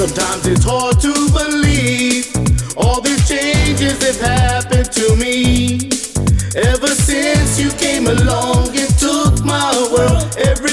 Sometimes it's hard to believe all these changes have happened to me. Ever since you came along, it took my world, Every.